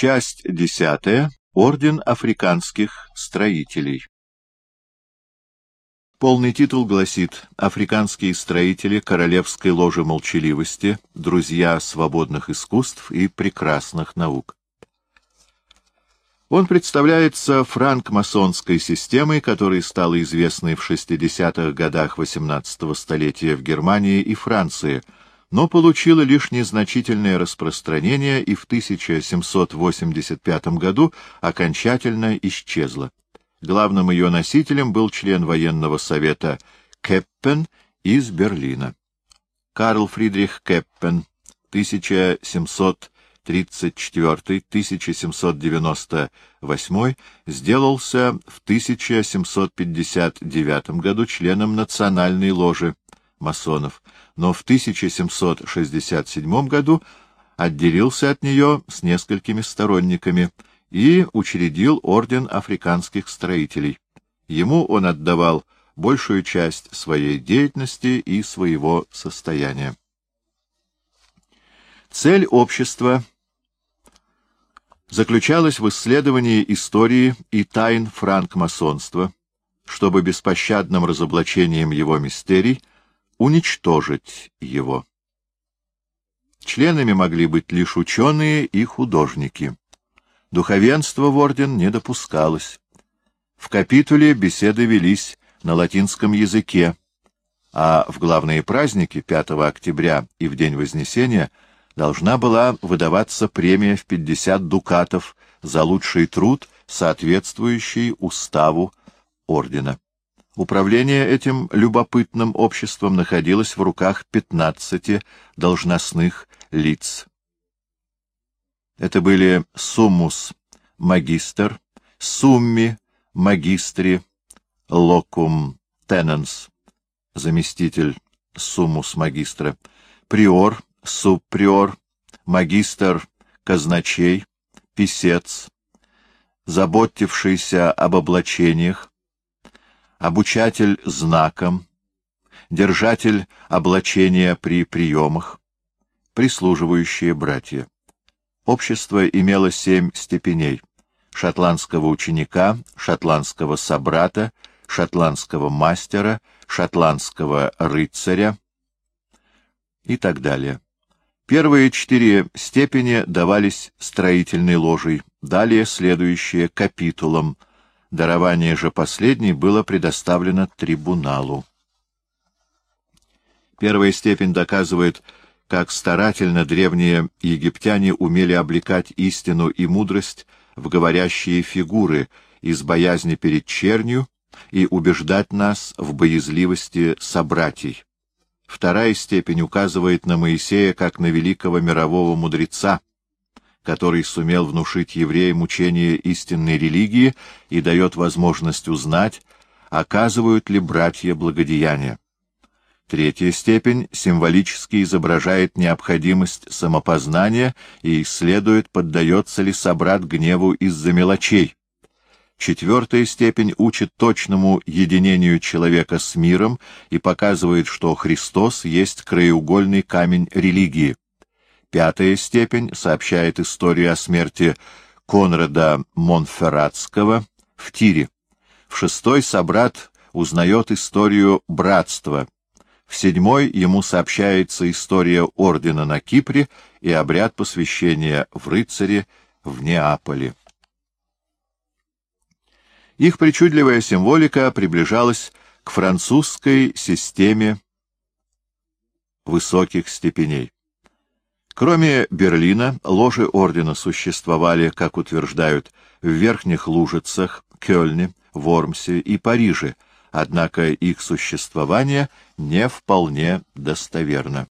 Часть десятая. Орден африканских строителей. Полный титул гласит «Африканские строители Королевской ложи молчаливости, друзья свободных искусств и прекрасных наук». Он представляется франк-масонской системой, которая стала известной в 60-х годах XVIII столетия в Германии и Франции – но получила лишь незначительное распространение и в 1785 году окончательно исчезла. Главным ее носителем был член военного совета Кеппен из Берлина. Карл Фридрих Кеппен, 1734-1798, сделался в 1759 году членом национальной ложи масонов, но в 1767 году отделился от нее с несколькими сторонниками и учредил Орден африканских строителей. Ему он отдавал большую часть своей деятельности и своего состояния. Цель общества заключалась в исследовании истории и тайн франкмасонства, чтобы беспощадным разоблачением его мистерий уничтожить его. Членами могли быть лишь ученые и художники. Духовенство в орден не допускалось. В капитуле беседы велись на латинском языке, а в главные праздники 5 октября и в День Вознесения должна была выдаваться премия в 50 дукатов за лучший труд, соответствующий уставу ордена. Управление этим любопытным обществом находилось в руках пятнадцати должностных лиц. Это были суммус магистр, сумми магистри, локум тененс, заместитель суммус магистра, приор, субприор, магистр казначей, писец, заботившийся об облачениях, обучатель знаком, держатель облачения при приемах, прислуживающие братья. Общество имело семь степеней — шотландского ученика, шотландского собрата, шотландского мастера, шотландского рыцаря и так далее. Первые четыре степени давались строительной ложей, далее следующие — капитулом — Дарование же последней было предоставлено трибуналу. Первая степень доказывает, как старательно древние египтяне умели облекать истину и мудрость в говорящие фигуры из боязни перед чернью и убеждать нас в боязливости собратьей. Вторая степень указывает на Моисея как на великого мирового мудреца, который сумел внушить евреям учение истинной религии и дает возможность узнать, оказывают ли братья благодеяния. Третья степень символически изображает необходимость самопознания и исследует, поддается ли собрат гневу из-за мелочей. Четвертая степень учит точному единению человека с миром и показывает, что Христос есть краеугольный камень религии. Пятая степень сообщает историю о смерти Конрада Монферратского в Тире. В шестой собрат узнает историю братства. В седьмой ему сообщается история ордена на Кипре и обряд посвящения в рыцаре в Неаполе. Их причудливая символика приближалась к французской системе высоких степеней. Кроме Берлина, ложи ордена существовали, как утверждают, в Верхних Лужицах, Кёльне, Вормсе и Париже, однако их существование не вполне достоверно.